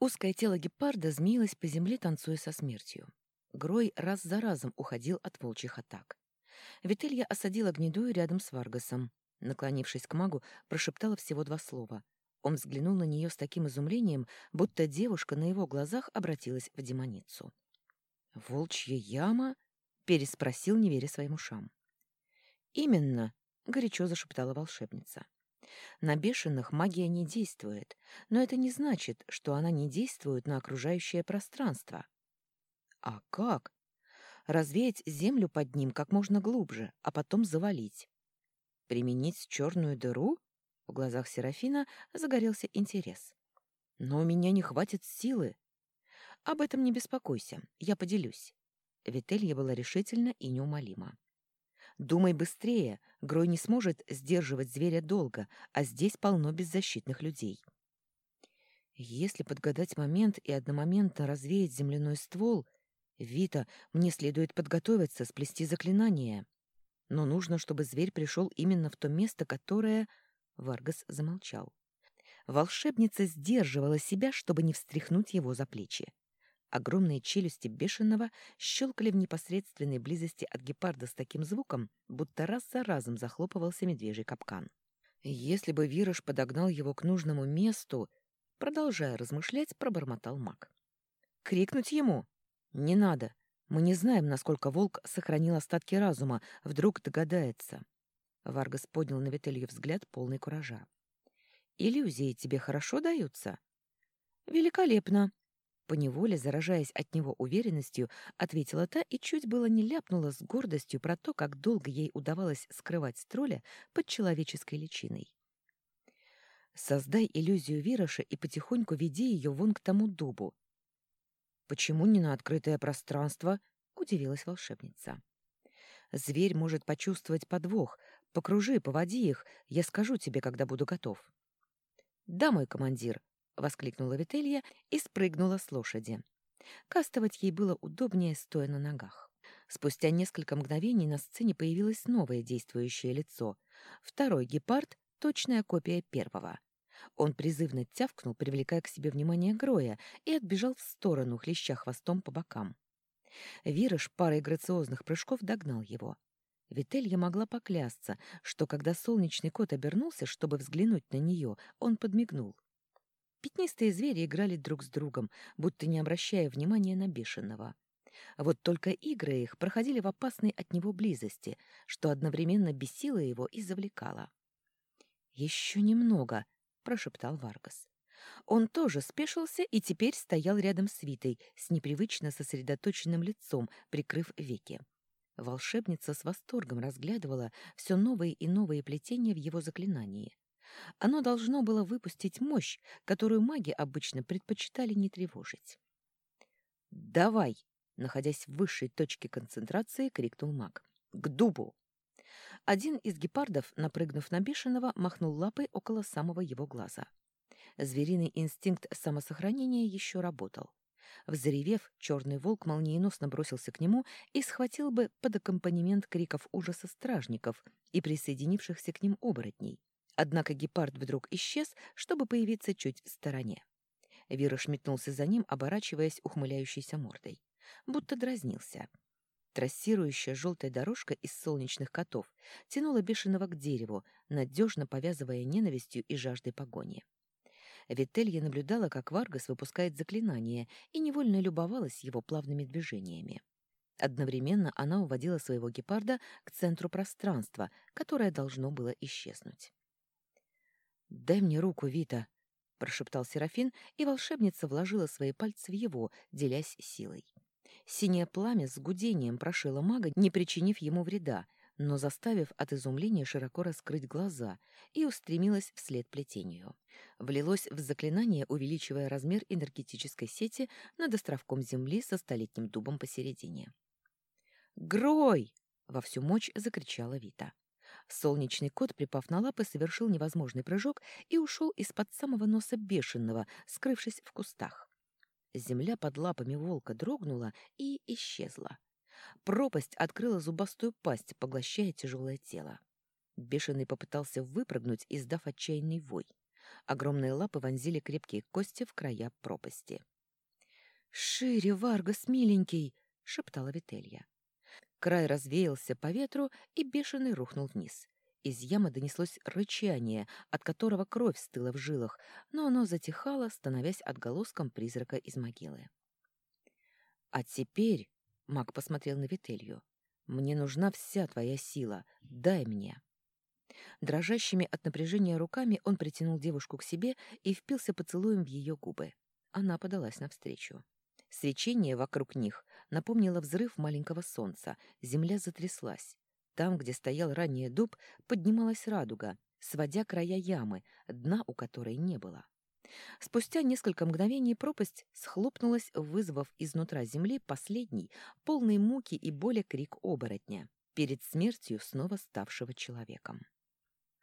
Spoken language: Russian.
Узкое тело гепарда змеилось по земле, танцуя со смертью. Грой раз за разом уходил от волчьих атак. Вителья осадила гнедую рядом с Варгасом. Наклонившись к магу, прошептала всего два слова. Он взглянул на нее с таким изумлением, будто девушка на его глазах обратилась в демоницу. «Волчья яма?» — переспросил, не веря своим ушам. «Именно», — горячо зашептала волшебница. «На бешеных магия не действует, но это не значит, что она не действует на окружающее пространство». «А как?» «Развеять землю под ним как можно глубже, а потом завалить». «Применить черную дыру?» В глазах Серафина загорелся интерес. «Но у меня не хватит силы». «Об этом не беспокойся, я поделюсь». Вителья была решительна и неумолима. «Думай быстрее, Грой не сможет сдерживать зверя долго, а здесь полно беззащитных людей». Если подгадать момент и одномоментно развеять земляной ствол, Вита, мне следует подготовиться, сплести заклинание. Но нужно, чтобы зверь пришел именно в то место, которое... Варгас замолчал. Волшебница сдерживала себя, чтобы не встряхнуть его за плечи. Огромные челюсти бешеного щелкали в непосредственной близости от гепарда с таким звуком, будто раз за разом захлопывался медвежий капкан. Если бы Вираж подогнал его к нужному месту, продолжая размышлять, пробормотал маг. «Крикнуть ему? Не надо. Мы не знаем, насколько волк сохранил остатки разума, вдруг догадается». Варгас поднял на Вителью взгляд, полный куража. «Иллюзии тебе хорошо даются?» «Великолепно!» Поневоле, заражаясь от него уверенностью, ответила та и чуть было не ляпнула с гордостью про то, как долго ей удавалось скрывать строля под человеческой личиной. «Создай иллюзию Вироша и потихоньку веди ее вон к тому дубу». «Почему не на открытое пространство?» — удивилась волшебница. «Зверь может почувствовать подвох. Покружи, поводи их. Я скажу тебе, когда буду готов». «Да, мой командир», — воскликнула Вителья и спрыгнула с лошади. Кастовать ей было удобнее, стоя на ногах. Спустя несколько мгновений на сцене появилось новое действующее лицо. Второй гепард — точная копия первого. Он призывно тявкнул, привлекая к себе внимание Гроя, и отбежал в сторону, хлеща хвостом по бокам. Вирыш парой грациозных прыжков догнал его. Вителья могла поклясться, что когда солнечный кот обернулся, чтобы взглянуть на нее, он подмигнул. Пятнистые звери играли друг с другом, будто не обращая внимания на бешеного. Вот только игры их проходили в опасной от него близости, что одновременно бесило его и завлекало. «Еще немного», — прошептал Варгас. Он тоже спешился и теперь стоял рядом с Витой, с непривычно сосредоточенным лицом, прикрыв веки. Волшебница с восторгом разглядывала все новые и новые плетения в его заклинании. Оно должно было выпустить мощь, которую маги обычно предпочитали не тревожить. «Давай!» — находясь в высшей точке концентрации, крикнул маг. «К дубу!» Один из гепардов, напрыгнув на бешеного, махнул лапой около самого его глаза. Звериный инстинкт самосохранения еще работал. Взревев, черный волк молниеносно бросился к нему и схватил бы под аккомпанемент криков ужаса стражников и присоединившихся к ним оборотней. Однако гепард вдруг исчез, чтобы появиться чуть в стороне. Вирош метнулся за ним, оборачиваясь ухмыляющейся мордой. Будто дразнился. Трассирующая желтая дорожка из солнечных котов тянула бешеного к дереву, надежно повязывая ненавистью и жаждой погони. Вителья наблюдала, как Варгас выпускает заклинание, и невольно любовалась его плавными движениями. Одновременно она уводила своего гепарда к центру пространства, которое должно было исчезнуть. «Дай мне руку, Вита!» — прошептал Серафин, и волшебница вложила свои пальцы в его, делясь силой. Синее пламя с гудением прошило мага, не причинив ему вреда, но заставив от изумления широко раскрыть глаза, и устремилась вслед плетению. Влилось в заклинание, увеличивая размер энергетической сети над островком земли со столетним дубом посередине. «Грой!» — во всю мощь закричала Вита. Солнечный кот, припав на лапы, совершил невозможный прыжок и ушел из-под самого носа бешеного, скрывшись в кустах. Земля под лапами волка дрогнула и исчезла. Пропасть открыла зубастую пасть, поглощая тяжелое тело. Бешеный попытался выпрыгнуть, издав отчаянный вой. Огромные лапы вонзили крепкие кости в края пропасти. «Шире, Варгас, миленький!» — шептала Вителья. Край развеялся по ветру и бешеный рухнул вниз. Из ямы донеслось рычание, от которого кровь стыла в жилах, но оно затихало, становясь отголоском призрака из могилы. «А теперь...» — маг посмотрел на Вителью. «Мне нужна вся твоя сила. Дай мне». Дрожащими от напряжения руками он притянул девушку к себе и впился поцелуем в ее губы. Она подалась навстречу. Свечение вокруг них напомнило взрыв маленького солнца, земля затряслась. Там, где стоял ранее дуб, поднималась радуга, сводя края ямы, дна у которой не было. Спустя несколько мгновений пропасть схлопнулась, вызвав изнутра земли последний, полный муки и боли крик оборотня, перед смертью снова ставшего человеком.